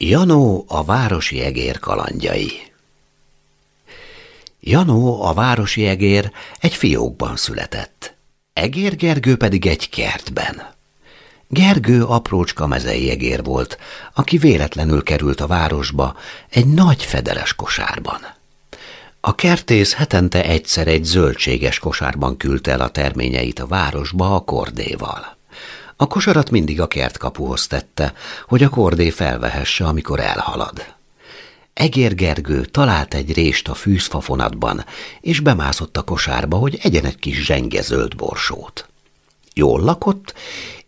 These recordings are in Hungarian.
Janó a városi egér kalandjai Janó a városi egér egy fiókban született, Egér Gergő pedig egy kertben. Gergő aprócska mezei egér volt, aki véletlenül került a városba egy nagy fedeles kosárban. A kertész hetente egyszer egy zöldséges kosárban küldte el a terményeit a városba a kordéval. A kosarat mindig a kertkapuhoz tette, hogy a kordé felvehesse, amikor elhalad. Egér Gergő talált egy rést a fűzfafonatban, és bemászott a kosárba, hogy egyen egy kis zsenge zöld borsót. Jól lakott,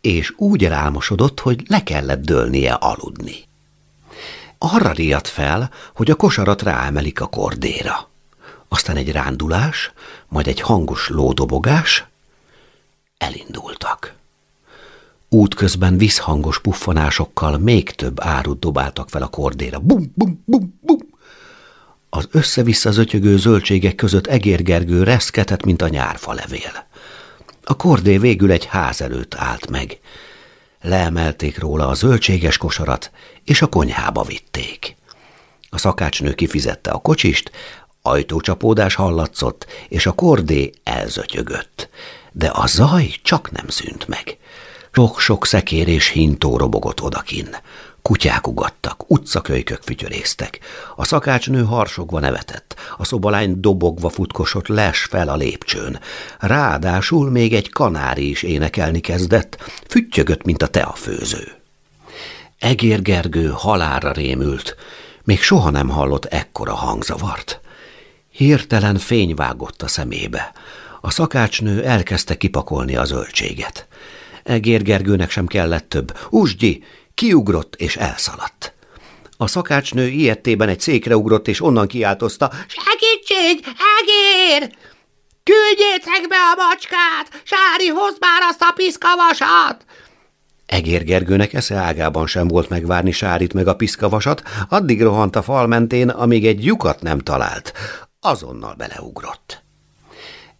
és úgy elálmosodott, hogy le kellett dőlnie aludni. Arra riadt fel, hogy a kosarat ráemelik a kordéra. Aztán egy rándulás, majd egy hangos lódobogás, elindultak. Útközben visszhangos puffanásokkal még több árut dobáltak fel a kordéra. Bum, bum, bum, bum. Az össze-vissza zötyögő zöldségek között egérgergő reszketett, mint a nyárfa levél. A kordé végül egy ház előtt állt meg. Leemelték róla a zöldséges kosarat, és a konyhába vitték. A szakácsnő kifizette a kocsist, ajtócsapódás hallatszott, és a kordé elzötyögött. De a zaj csak nem szűnt meg. Sok-sok szekér és hintó robogott odakin. Kutyák ugattak, utcakölykök fütyörésztek. A szakácsnő harsogva nevetett, a szobalány dobogva futkosott les fel a lépcsőn. Ráadásul még egy kanári is énekelni kezdett, füttyögött, mint a teafőző. Egér Gergő halára rémült, még soha nem hallott ekkora hangzavart. Hirtelen fény vágott a szemébe. A szakácsnő elkezdte kipakolni a zöldséget. Egér Gergőnek sem kellett több. Usgyi, kiugrott és elszaladt. A szakácsnő ilyettében egy székre ugrott, és onnan kiáltozta, Segítség, egér! Küldjétek be a macskát! Sári, hozd már azt a piszkavasat! Egér Gergőnek esze ágában sem volt megvárni Sárit meg a piszkavasat, addig rohant a fal mentén, amíg egy lyukat nem talált. Azonnal beleugrott.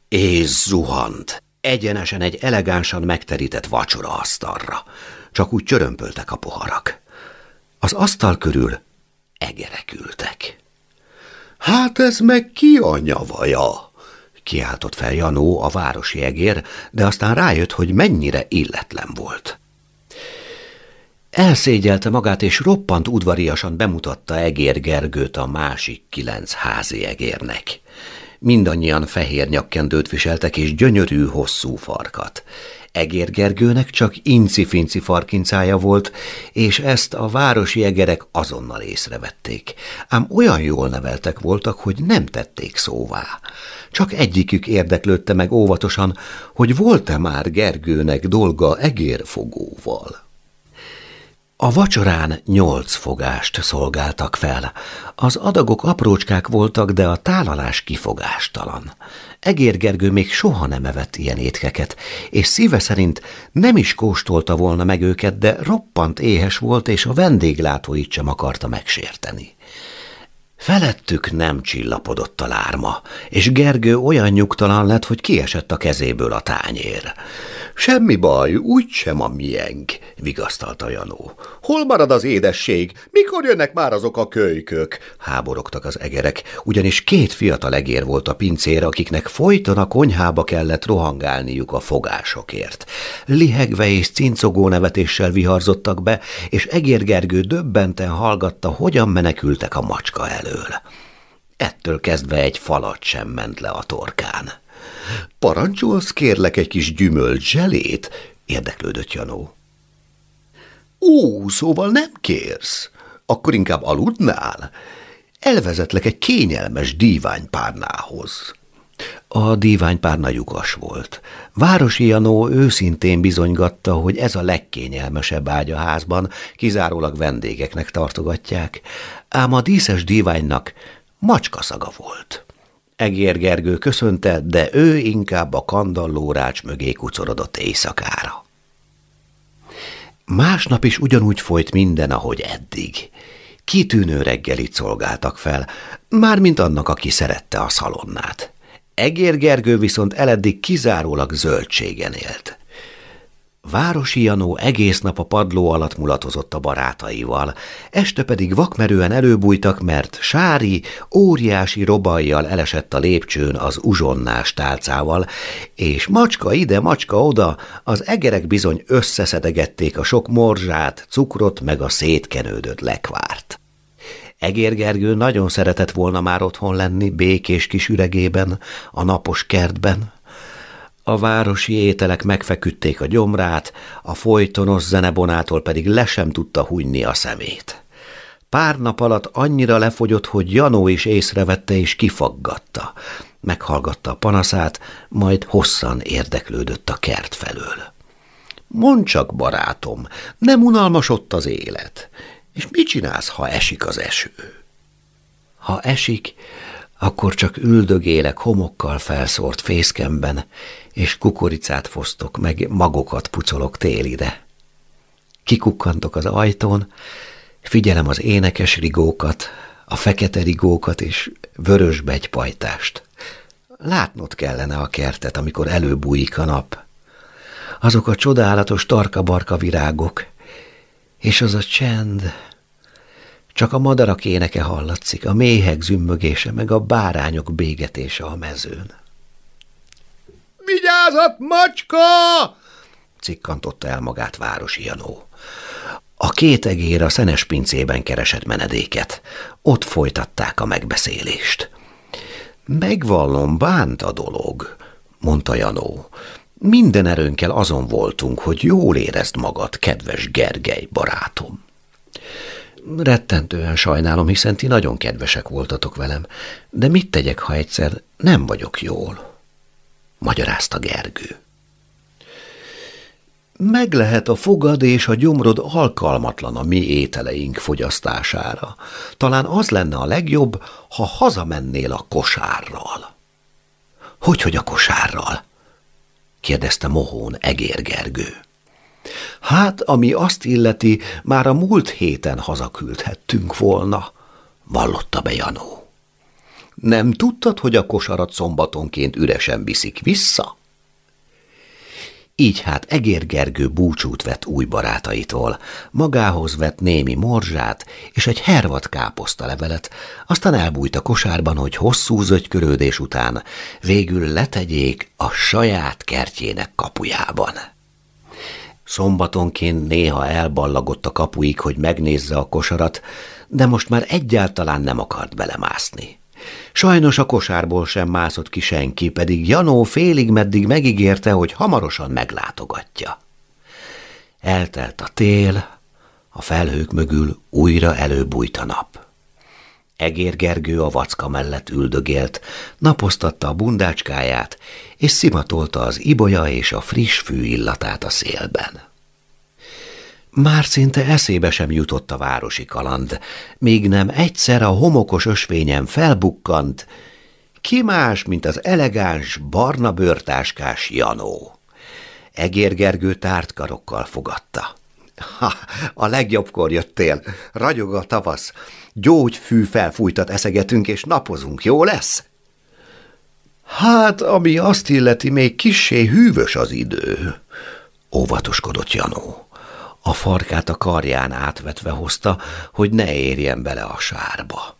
És zuhant egyenesen egy elegánsan megterített vacsora asztalra. Csak úgy csörömpöltek a poharak. Az asztal körül egerek ültek. Hát ez meg ki a nyavaja? Kiáltott fel Janó, a városi egér, de aztán rájött, hogy mennyire illetlen volt. Elszégyelte magát, és roppant udvariasan bemutatta Egér Gergőt a másik kilenc házi egérnek. Mindannyian fehér nyakkendőt viseltek, és gyönyörű, hosszú farkat. Egér Gergőnek csak inci-finci farkincája volt, és ezt a városi egerek azonnal észrevették. Ám olyan jól neveltek voltak, hogy nem tették szóvá. Csak egyikük érdeklődte meg óvatosan, hogy volt-e már Gergőnek dolga egérfogóval. A vacsorán nyolc fogást szolgáltak fel. Az adagok aprócskák voltak, de a tálalás kifogástalan. Egér Gergő még soha nem evett ilyen étkeket, és szíve szerint nem is kóstolta volna meg őket, de roppant éhes volt, és a vendéglátóit sem akarta megsérteni. Felettük nem csillapodott a lárma, és Gergő olyan nyugtalan lett, hogy kiesett a kezéből a tányér. Semmi baj, úgysem a miénk, vigasztalta Janó. Hol marad az édesség? Mikor jönnek már azok a kölykök? Háborogtak az egerek, ugyanis két fiatal egér volt a pincér, akiknek folyton a konyhába kellett rohangálniuk a fogásokért. Lihegve és cincogó nevetéssel viharzottak be, és Egér Gergő döbbenten hallgatta, hogyan menekültek a macska elől. Ettől kezdve egy falat sem ment le a torkán. Parancsolsz kérlek egy kis gyümölcs érdeklődött Janó. Ó, szóval nem kérsz? Akkor inkább aludnál? Elvezetlek egy kényelmes díványpárnához. A díványpárna lyukas volt. Városi Janó őszintén bizonygatta, hogy ez a legkényelmesebb ágy a házban, kizárólag vendégeknek tartogatják, ám a díszes díványnak macska szaga volt. Egér Gergő köszönte, de ő inkább a kandalló rács mögé kucorodott éjszakára. Másnap is ugyanúgy folyt minden, ahogy eddig. Kitűnő reggelit szolgáltak fel, mármint annak, aki szerette a szalonnát. Egér Gergő viszont eleddig kizárólag zöldségen élt. Városi Janó egész nap a padló alatt mulatozott a barátaival, este pedig vakmerően előbújtak, mert Sári óriási robajjal elesett a lépcsőn az uzsonnás tálcával, és macska ide, macska oda, az egerek bizony összeszedegették a sok morzsát, cukrot meg a szétkenődött lekvárt. Egér Gergő nagyon szeretett volna már otthon lenni, békés kis üregében, a napos kertben, a városi ételek megfeküdték a gyomrát, a folytonos zenebonától pedig le sem tudta hunyni a szemét. Pár nap alatt annyira lefogyott, hogy Janó is észrevette és kifaggatta. Meghallgatta a panaszát, majd hosszan érdeklődött a kert felől. Mondd csak, barátom, nem unalmas ott az élet. És mit csinálsz, ha esik az eső? Ha esik, akkor csak üldögélek homokkal felszórt fészkemben, és kukoricát fosztok, meg magokat pucolok télire. Kikukkantok az ajtón, figyelem az énekes rigókat, a fekete rigókat és vörös begypajtást. Látnod kellene a kertet, amikor előbújik a nap. Azok a csodálatos tarka-barka virágok, és az a csend, csak a madarak éneke hallatszik, a méhek zümmögése, meg a bárányok bégetése a mezőn. Vigyázat, macska! cikkantotta el magát Városi Janó. A két egér a szenes pincében keresett menedéket. Ott folytatták a megbeszélést. Megvallom, bánt a dolog, mondta Janó. Minden erőnkkel azon voltunk, hogy jól érezd magad, kedves Gergely barátom. Rettentően sajnálom, hiszen ti nagyon kedvesek voltatok velem, de mit tegyek, ha egyszer nem vagyok jól? Magyarázta Gergő. Meg lehet a fogad és a gyomrod alkalmatlan a mi ételeink fogyasztására. Talán az lenne a legjobb, ha hazamennél a kosárral. Hogy, hogy a kosárral? kérdezte mohón Egér Gergő. Hát, ami azt illeti, már a múlt héten hazaküldhettünk volna, vallotta be Janó. Nem tudtad, hogy a kosarat szombatonként üresen viszik vissza? Így hát Egér Gergő búcsút vett új barátaitól, magához vett némi morzsát és egy hervat káposztalevelet, aztán elbújt a kosárban, hogy hosszú zögykörődés után végül letegyék a saját kertjének kapujában. Szombatonként néha elballagott a kapuig, hogy megnézze a kosarat, de most már egyáltalán nem akart belemászni. Sajnos a kosárból sem mászott ki senki, pedig Janó félig meddig megígérte, hogy hamarosan meglátogatja. Eltelt a tél, a felhők mögül újra előbújt a nap. Egér Gergő a vacka mellett üldögélt, napoztatta a bundácskáját, és szimatolta az ibolya és a friss fű illatát a szélben. Már szinte eszébe sem jutott a városi kaland, míg nem egyszer a homokos ösvényen felbukkant, ki más, mint az elegáns, barna bőrtáskás Janó. Egér Gergő tárt karokkal fogadta. Ha, a legjobbkor jöttél, ragyog a tavasz, gyógyfű felfújtat eszegetünk, és napozunk, jó lesz? Hát, ami azt illeti, még kissé hűvös az idő, óvatoskodott Janó. A farkát a karján átvetve hozta, hogy ne érjen bele a sárba.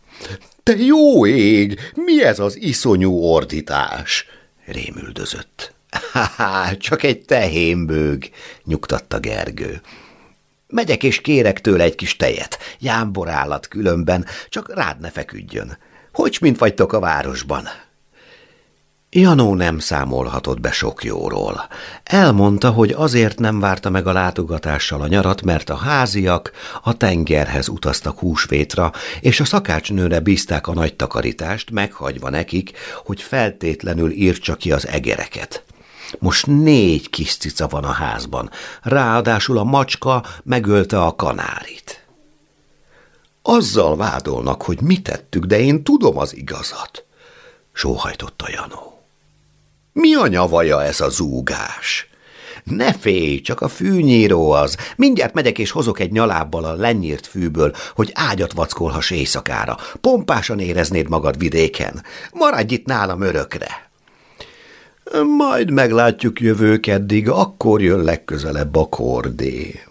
Te jó ég! Mi ez az iszonyú ordítás? rémüldözött. Ha, csak egy tehénbőg, nyugtatta Gergő. Megyek és kérek tőle egy kis tejet. Jámbor állat különben, csak rád ne feküdjön. Hogy mint vagytok a városban? Janó nem számolhatott be sok jóról. Elmondta, hogy azért nem várta meg a látogatással a nyarat, mert a háziak a tengerhez utaztak húsvétra, és a szakácsnőre bízták a nagy takarítást, meghagyva nekik, hogy feltétlenül írtsa ki az egereket. Most négy kis cica van a házban, ráadásul a macska megölte a kanárit. Azzal vádolnak, hogy mit tettük, de én tudom az igazat, sóhajtotta Janó. Mi a nyavaja ez a zúgás? Ne félj, csak a fűnyíró az. Mindjárt megyek és hozok egy nyalábbal a lenyírt fűből, hogy ágyat vackolhass éjszakára. Pompásan éreznéd magad vidéken. Maradj itt nálam örökre. Majd meglátjuk jövő keddig, akkor jön legközelebb a kordé.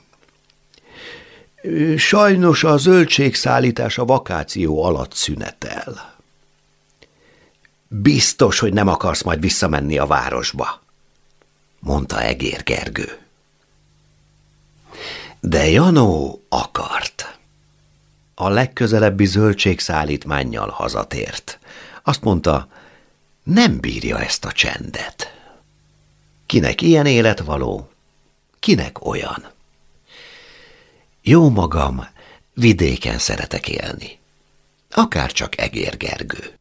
Sajnos a zöldségszállítás a vakáció alatt szünetel. Biztos, hogy nem akarsz majd visszamenni a városba, mondta Egér Gergő. De Janó akart. A legközelebbi zöldségszállítmánnyal hazatért. Azt mondta, nem bírja ezt a csendet. Kinek ilyen élet való, kinek olyan. Jó magam, vidéken szeretek élni. Akár csak Egér Gergő.